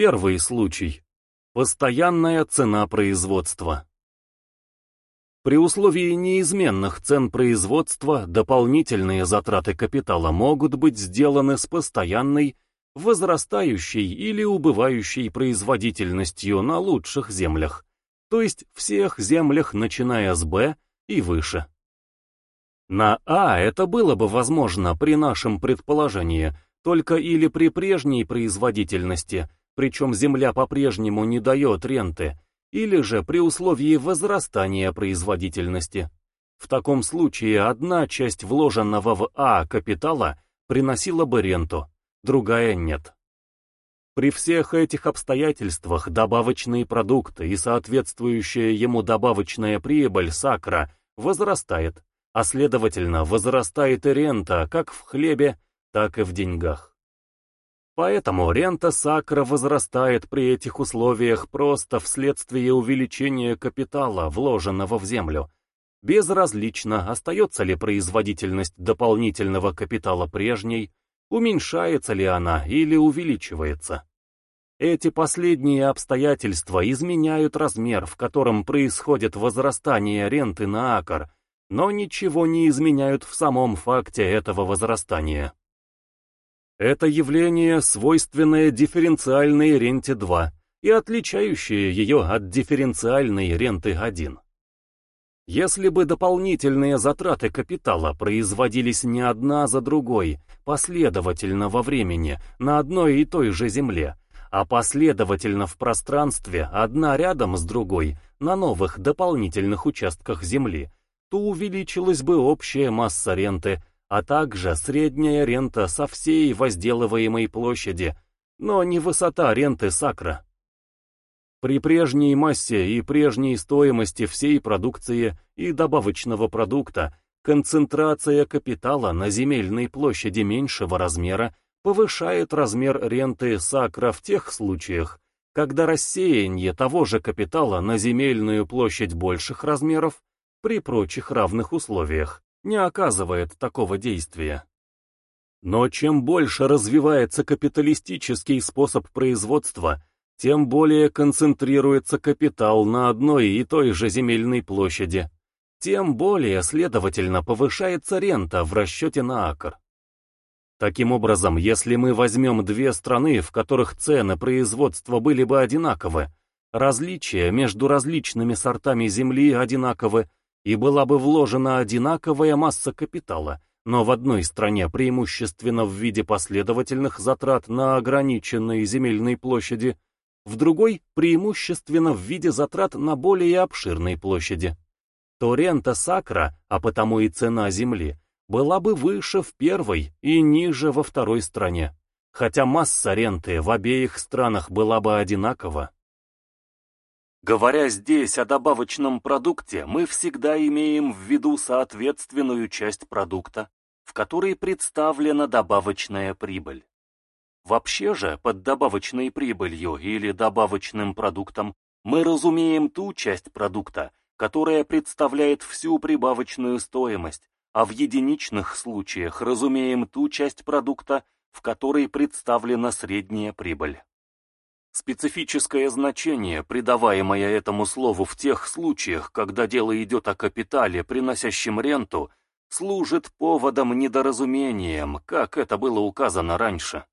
Первый случай. Постоянная цена производства. При условии неизменных цен производства дополнительные затраты капитала могут быть сделаны с постоянной, возрастающей или убывающей производительностью на лучших землях, то есть всех землях, начиная с Б и выше. На А это было бы возможно при нашем предположении, только или при прежней производительности, причем земля по-прежнему не дает ренты, или же при условии возрастания производительности. В таком случае одна часть вложенного в А капитала приносила бы ренту, другая нет. При всех этих обстоятельствах добавочные продукты и соответствующая ему добавочная прибыль сакра возрастает, а следовательно возрастает и рента как в хлебе, так и в деньгах. Поэтому рента Сакра возрастает при этих условиях просто вследствие увеличения капитала, вложенного в землю. Безразлично, остается ли производительность дополнительного капитала прежней, уменьшается ли она или увеличивается. Эти последние обстоятельства изменяют размер, в котором происходит возрастание ренты на акр, но ничего не изменяют в самом факте этого возрастания. Это явление, свойственное дифференциальной ренте 2 и отличающее ее от дифференциальной ренты 1. Если бы дополнительные затраты капитала производились не одна за другой, последовательно во времени, на одной и той же земле, а последовательно в пространстве, одна рядом с другой, на новых дополнительных участках земли, то увеличилась бы общая масса ренты, а также средняя рента со всей возделываемой площади, но не высота ренты сакра. При прежней массе и прежней стоимости всей продукции и добавочного продукта концентрация капитала на земельной площади меньшего размера повышает размер ренты сакра в тех случаях, когда рассеяние того же капитала на земельную площадь больших размеров при прочих равных условиях не оказывает такого действия. Но чем больше развивается капиталистический способ производства, тем более концентрируется капитал на одной и той же земельной площади, тем более, следовательно, повышается рента в расчете на акр. Таким образом, если мы возьмем две страны, в которых цены производства были бы одинаковы, различия между различными сортами земли одинаковы, и была бы вложена одинаковая масса капитала, но в одной стране преимущественно в виде последовательных затрат на ограниченной земельной площади, в другой преимущественно в виде затрат на более обширной площади, то рента сакра, а потому и цена земли, была бы выше в первой и ниже во второй стране, хотя масса ренты в обеих странах была бы одинакова. Говоря здесь о добавочном продукте, мы всегда имеем в виду соответственную часть продукта, в которой представлена добавочная прибыль. Вообще же, под добавочной прибылью или добавочным продуктом мы разумеем ту часть продукта, которая представляет всю прибавочную стоимость, а в единичных случаях разумеем ту часть продукта, в которой представлена средняя прибыль. Специфическое значение, придаваемое этому слову в тех случаях, когда дело идет о капитале, приносящем ренту, служит поводом недоразумением, как это было указано раньше.